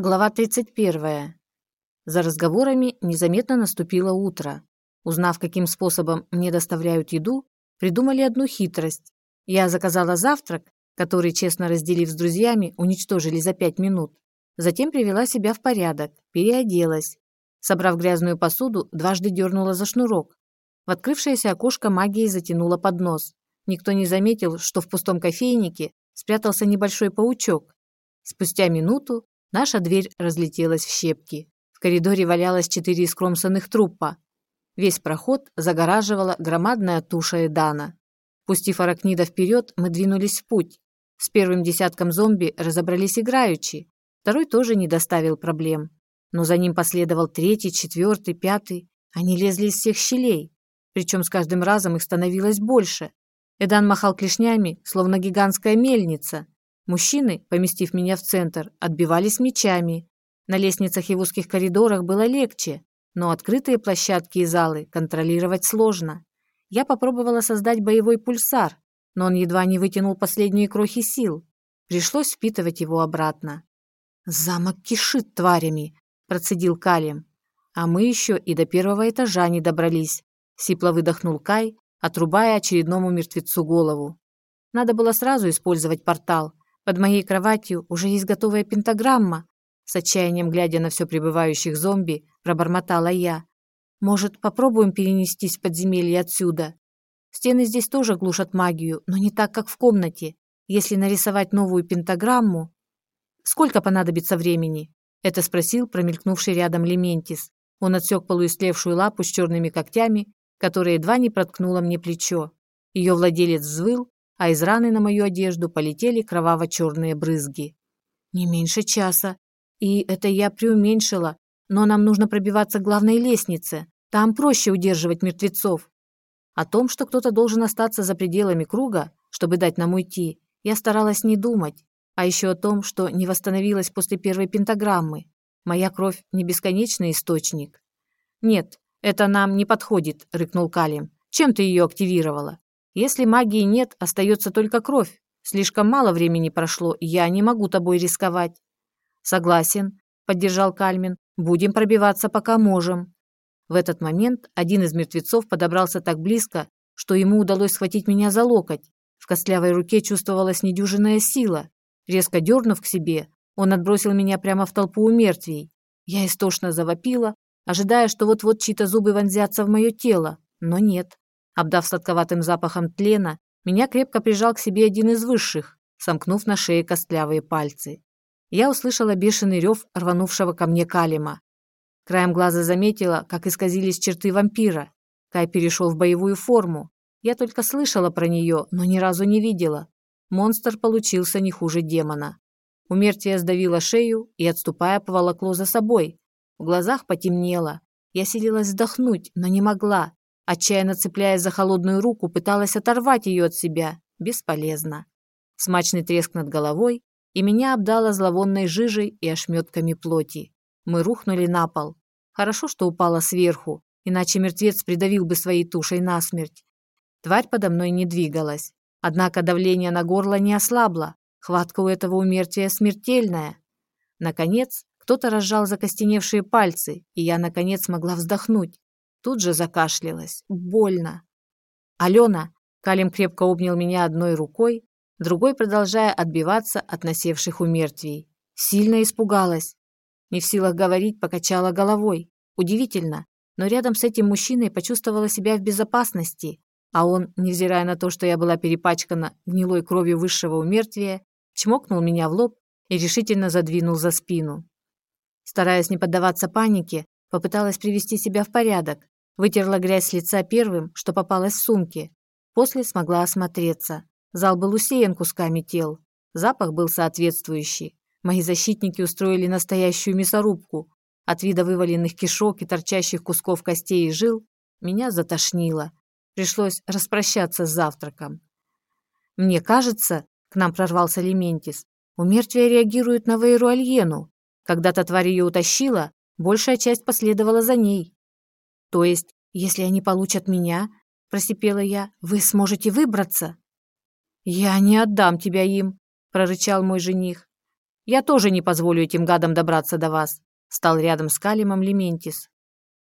Глава 31. За разговорами незаметно наступило утро. Узнав, каким способом мне доставляют еду, придумали одну хитрость. Я заказала завтрак, который, честно разделив с друзьями, уничтожили за пять минут. Затем привела себя в порядок, переоделась. Собрав грязную посуду, дважды дернула за шнурок. В открывшееся окошко магии затянула под нос. Никто не заметил, что в пустом кофейнике спрятался небольшой паучок. Спустя минуту Наша дверь разлетелась в щепки. В коридоре валялось четыре искромсанных трупа. Весь проход загораживала громадная туша Эдана. Пустив Аракнида вперед, мы двинулись в путь. С первым десятком зомби разобрались играючи. Второй тоже не доставил проблем. Но за ним последовал третий, четвертый, пятый. Они лезли из всех щелей. Причем с каждым разом их становилось больше. Эдан махал клешнями, словно гигантская мельница. Мужчины, поместив меня в центр, отбивались мечами. На лестницах и в узких коридорах было легче, но открытые площадки и залы контролировать сложно. Я попробовала создать боевой пульсар, но он едва не вытянул последние крохи сил. Пришлось впитывать его обратно. «Замок кишит тварями», – процедил Калим. «А мы еще и до первого этажа не добрались», – сипло выдохнул Кай, отрубая очередному мертвецу голову. Надо было сразу использовать портал, под моей кроватью уже есть готовая пентаграмма. С отчаянием глядя на все прибывающих зомби, пробормотала я. Может, попробуем перенестись в подземелье отсюда? Стены здесь тоже глушат магию, но не так, как в комнате. Если нарисовать новую пентаграмму... Сколько понадобится времени? Это спросил промелькнувший рядом Лементис. Он отсек полуистлевшую лапу с черными когтями, которая едва не проткнула мне плечо. Ее владелец взвыл, а из раны на мою одежду полетели кроваво-черные брызги. Не меньше часа. И это я преуменьшила, но нам нужно пробиваться к главной лестнице. Там проще удерживать мертвецов. О том, что кто-то должен остаться за пределами круга, чтобы дать нам уйти, я старалась не думать. А еще о том, что не восстановилась после первой пентаграммы. Моя кровь не бесконечный источник. «Нет, это нам не подходит», — рыкнул Калим. «Чем ты ее активировала?» Если магии нет, остается только кровь. Слишком мало времени прошло, я не могу тобой рисковать. Согласен, поддержал Кальмин. Будем пробиваться, пока можем. В этот момент один из мертвецов подобрался так близко, что ему удалось схватить меня за локоть. В костлявой руке чувствовалась недюжинная сила. Резко дернув к себе, он отбросил меня прямо в толпу умертвий. Я истошно завопила, ожидая, что вот-вот чьи-то зубы вонзятся в мое тело, но нет. Обдав сладковатым запахом тлена, меня крепко прижал к себе один из высших, сомкнув на шее костлявые пальцы. Я услышала бешеный рев рванувшего ко мне калима. Краем глаза заметила, как исказились черты вампира. Кай перешел в боевую форму. Я только слышала про нее, но ни разу не видела. Монстр получился не хуже демона. Умертие сдавило шею и, отступая, поволокло за собой. В глазах потемнело. Я силилась вздохнуть, но не могла. Отчаянно цепляясь за холодную руку, пыталась оторвать ее от себя. Бесполезно. Смачный треск над головой, и меня обдало зловонной жижей и ошметками плоти. Мы рухнули на пол. Хорошо, что упала сверху, иначе мертвец придавил бы своей тушей насмерть. Тварь подо мной не двигалась. Однако давление на горло не ослабло. Хватка у этого умертия смертельная. Наконец, кто-то разжал закостеневшие пальцы, и я, наконец, смогла вздохнуть. Тут же закашлялась. Больно. «Алена!» Калим крепко обнял меня одной рукой, другой продолжая отбиваться от насевших умертвий. Сильно испугалась. Не в силах говорить, покачала головой. Удивительно, но рядом с этим мужчиной почувствовала себя в безопасности, а он, невзирая на то, что я была перепачкана гнилой кровью высшего умертвия, чмокнул меня в лоб и решительно задвинул за спину. Стараясь не поддаваться панике, Попыталась привести себя в порядок. Вытерла грязь с лица первым, что попалось в сумке. После смогла осмотреться. Зал был усеян кусками тел. Запах был соответствующий. Мои защитники устроили настоящую мясорубку. От вида вываленных кишок и торчащих кусков костей и жил меня затошнило. Пришлось распрощаться с завтраком. «Мне кажется, — к нам прорвался Лементис, — у мертвия реагирует на Вейру Альену. Когда-то тварь ее утащила, Большая часть последовала за ней. То есть, если они получат меня, просипела я, вы сможете выбраться? Я не отдам тебя им, прорычал мой жених. Я тоже не позволю этим гадам добраться до вас», — стал рядом с Калимом Лементис.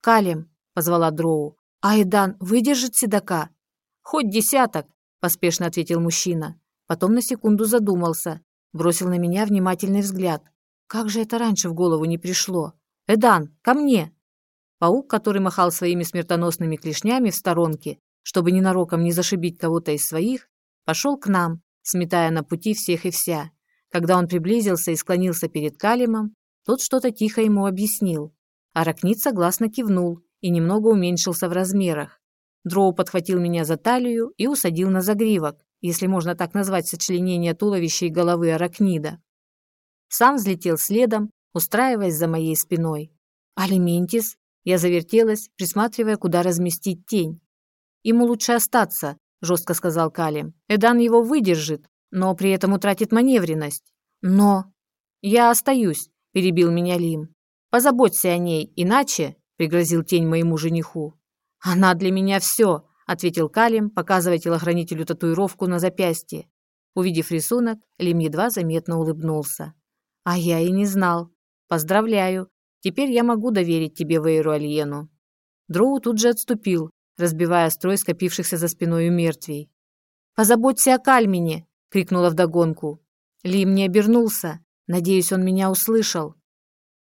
«Калим», — позвала Дроу, — «Айдан выдержит седока?» «Хоть десяток», — поспешно ответил мужчина. Потом на секунду задумался, бросил на меня внимательный взгляд. Как же это раньше в голову не пришло? «Эдан, ко мне!» Паук, который махал своими смертоносными клешнями в сторонке, чтобы ненароком не зашибить кого-то из своих, пошел к нам, сметая на пути всех и вся. Когда он приблизился и склонился перед Калимом, тот что-то тихо ему объяснил. Аракнит согласно кивнул и немного уменьшился в размерах. Дроу подхватил меня за талию и усадил на загривок, если можно так назвать сочленение туловища и головы аракнида. Сам взлетел следом, устраиваясь за моей спиной. «Алиментис!» Я завертелась, присматривая, куда разместить тень. «Ему лучше остаться», – жестко сказал Калим. «Эдан его выдержит, но при этом утратит маневренность». «Но...» «Я остаюсь», – перебил меня Лим. «Позаботься о ней, иначе...» – пригрозил тень моему жениху. «Она для меня все», – ответил Калим, показывая телохранителю татуировку на запястье. Увидев рисунок, Лим едва заметно улыбнулся. «А я и не знал. Поздравляю. Теперь я могу доверить тебе Вейру Альену». Дроу тут же отступил, разбивая строй скопившихся за спиной у мертвей. «Позаботься о Кальмине!» — крикнула вдогонку. Лим не обернулся. Надеюсь, он меня услышал.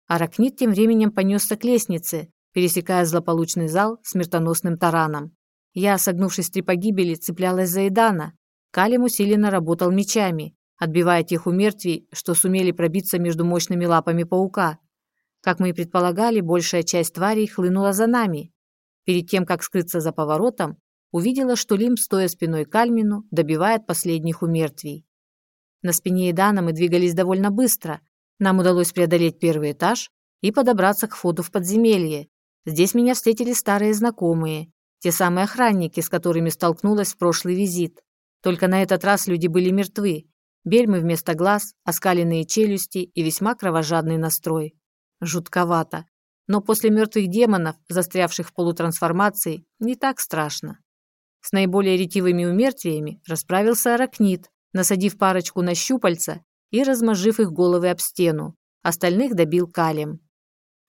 Аракнит тем временем понесся к лестнице, пересекая злополучный зал смертоносным тараном. Я, согнувшись три погибели, цеплялась за Эдана. Калим усиленно работал мечами, отбивая тех у мертвей, что сумели пробиться между мощными лапами паука. Как мы и предполагали, большая часть тварей хлынула за нами. Перед тем, как скрыться за поворотом, увидела, что Лим, стоя спиной к Альмину, добивает последних умертвий. На спине Идана мы двигались довольно быстро. Нам удалось преодолеть первый этаж и подобраться к входу в подземелье. Здесь меня встретили старые знакомые, те самые охранники, с которыми столкнулась в прошлый визит. Только на этот раз люди были мертвы. Бельмы вместо глаз, оскаленные челюсти и весьма кровожадный настрой. Жутковато. Но после мертвых демонов, застрявших в полутрансформации, не так страшно. С наиболее ретивыми умертвиями расправился аракнит, насадив парочку на щупальца и размажив их головы об стену. Остальных добил калем.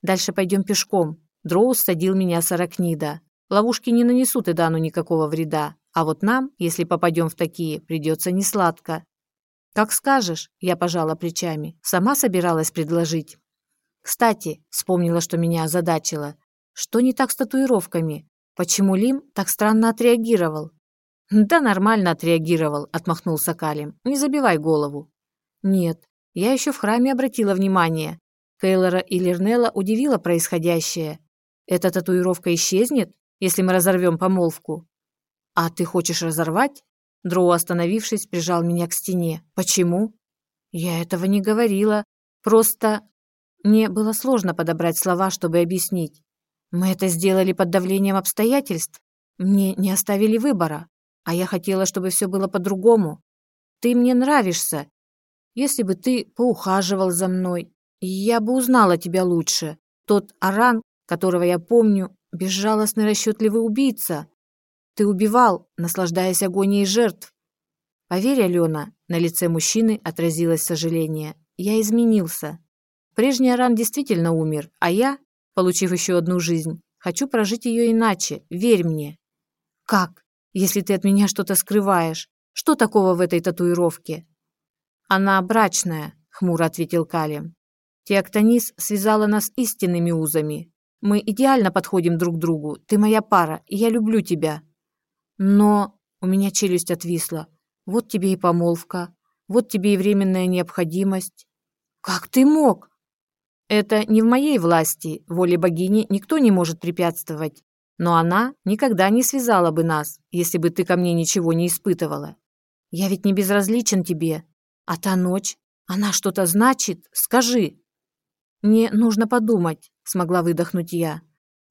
Дальше пойдем пешком. Дроус садил меня с аракнида. Ловушки не нанесут Идану никакого вреда, а вот нам, если попадем в такие, придется несладко. Как скажешь, я пожала плечами. Сама собиралась предложить. Кстати, вспомнила, что меня озадачило. Что не так с татуировками? Почему Лим так странно отреагировал? Да нормально отреагировал, отмахнулся Калим. Не забивай голову. Нет, я еще в храме обратила внимание. Кейлора и Лернелла удивило происходящее. Эта татуировка исчезнет, если мы разорвем помолвку. А ты хочешь разорвать? Дроу, остановившись, прижал меня к стене. Почему? Я этого не говорила. Просто мне было сложно подобрать слова, чтобы объяснить. Мы это сделали под давлением обстоятельств. Мне не оставили выбора, а я хотела, чтобы все было по-другому. Ты мне нравишься. Если бы ты поухаживал за мной, я бы узнала тебя лучше. Тот Аран, которого я помню, безжалостный расчетливый убийца. Ты убивал, наслаждаясь агонией жертв. Поверь, Алена, на лице мужчины отразилось сожаление. Я изменился. Прежний Аран действительно умер, а я, получив еще одну жизнь, хочу прожить ее иначе, верь мне. Как? Если ты от меня что-то скрываешь? Что такого в этой татуировке? Она брачная, хмуро ответил Калим. Теоктонис связала нас истинными узами. Мы идеально подходим друг другу. Ты моя пара, и я люблю тебя. Но у меня челюсть отвисла. Вот тебе и помолвка. Вот тебе и временная необходимость. Как ты мог? Это не в моей власти, воле богини никто не может препятствовать. Но она никогда не связала бы нас, если бы ты ко мне ничего не испытывала. Я ведь не безразличен тебе. А та ночь, она что-то значит? Скажи. Мне нужно подумать, смогла выдохнуть я.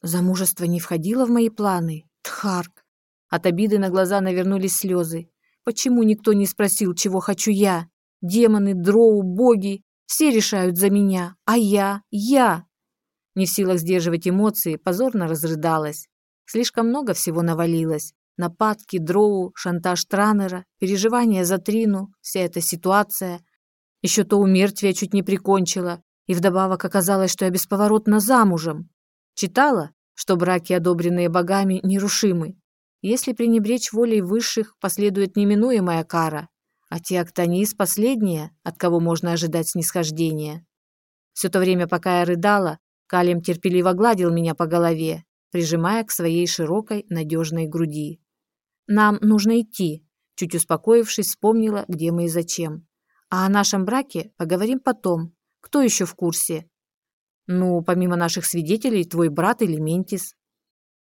Замужество не входило в мои планы. Тхарк. От обиды на глаза навернулись слезы. Почему никто не спросил, чего хочу я? Демоны, дроу, боги все решают за меня, а я, я. Не в силах сдерживать эмоции, позорно разрыдалась. Слишком много всего навалилось. Нападки, дроу, шантаж Транера, переживания за Трину, вся эта ситуация. Еще то умертвие чуть не прикончила, и вдобавок оказалось, что я бесповоротно замужем. Читала, что браки, одобренные богами, нерушимы. Если пренебречь волей высших, последует неминуемая кара, а Теоктонис – последняя, от кого можно ожидать снисхождения. Все то время, пока я рыдала, Калим терпеливо гладил меня по голове, прижимая к своей широкой, надежной груди. «Нам нужно идти», – чуть успокоившись, вспомнила, где мы и зачем. «А о нашем браке поговорим потом. Кто еще в курсе?» «Ну, помимо наших свидетелей, твой брат или Ментис».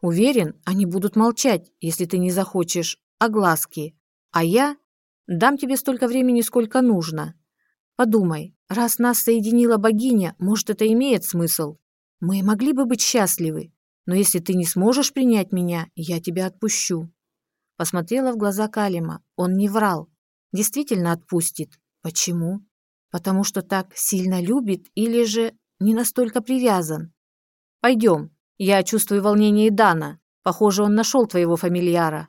«Уверен, они будут молчать, если ты не захочешь огласки. А я дам тебе столько времени, сколько нужно. Подумай, раз нас соединила богиня, может, это имеет смысл? Мы могли бы быть счастливы, но если ты не сможешь принять меня, я тебя отпущу». Посмотрела в глаза Калима. Он не врал. Действительно отпустит. Почему? Потому что так сильно любит или же не настолько привязан? Пойдем. Я чувствую волнение Дана. Похоже, он нашел твоего фамильяра.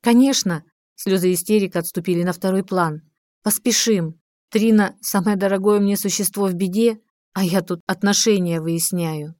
Конечно. Слезы истерика отступили на второй план. Поспешим. Трина – самое дорогое мне существо в беде, а я тут отношения выясняю.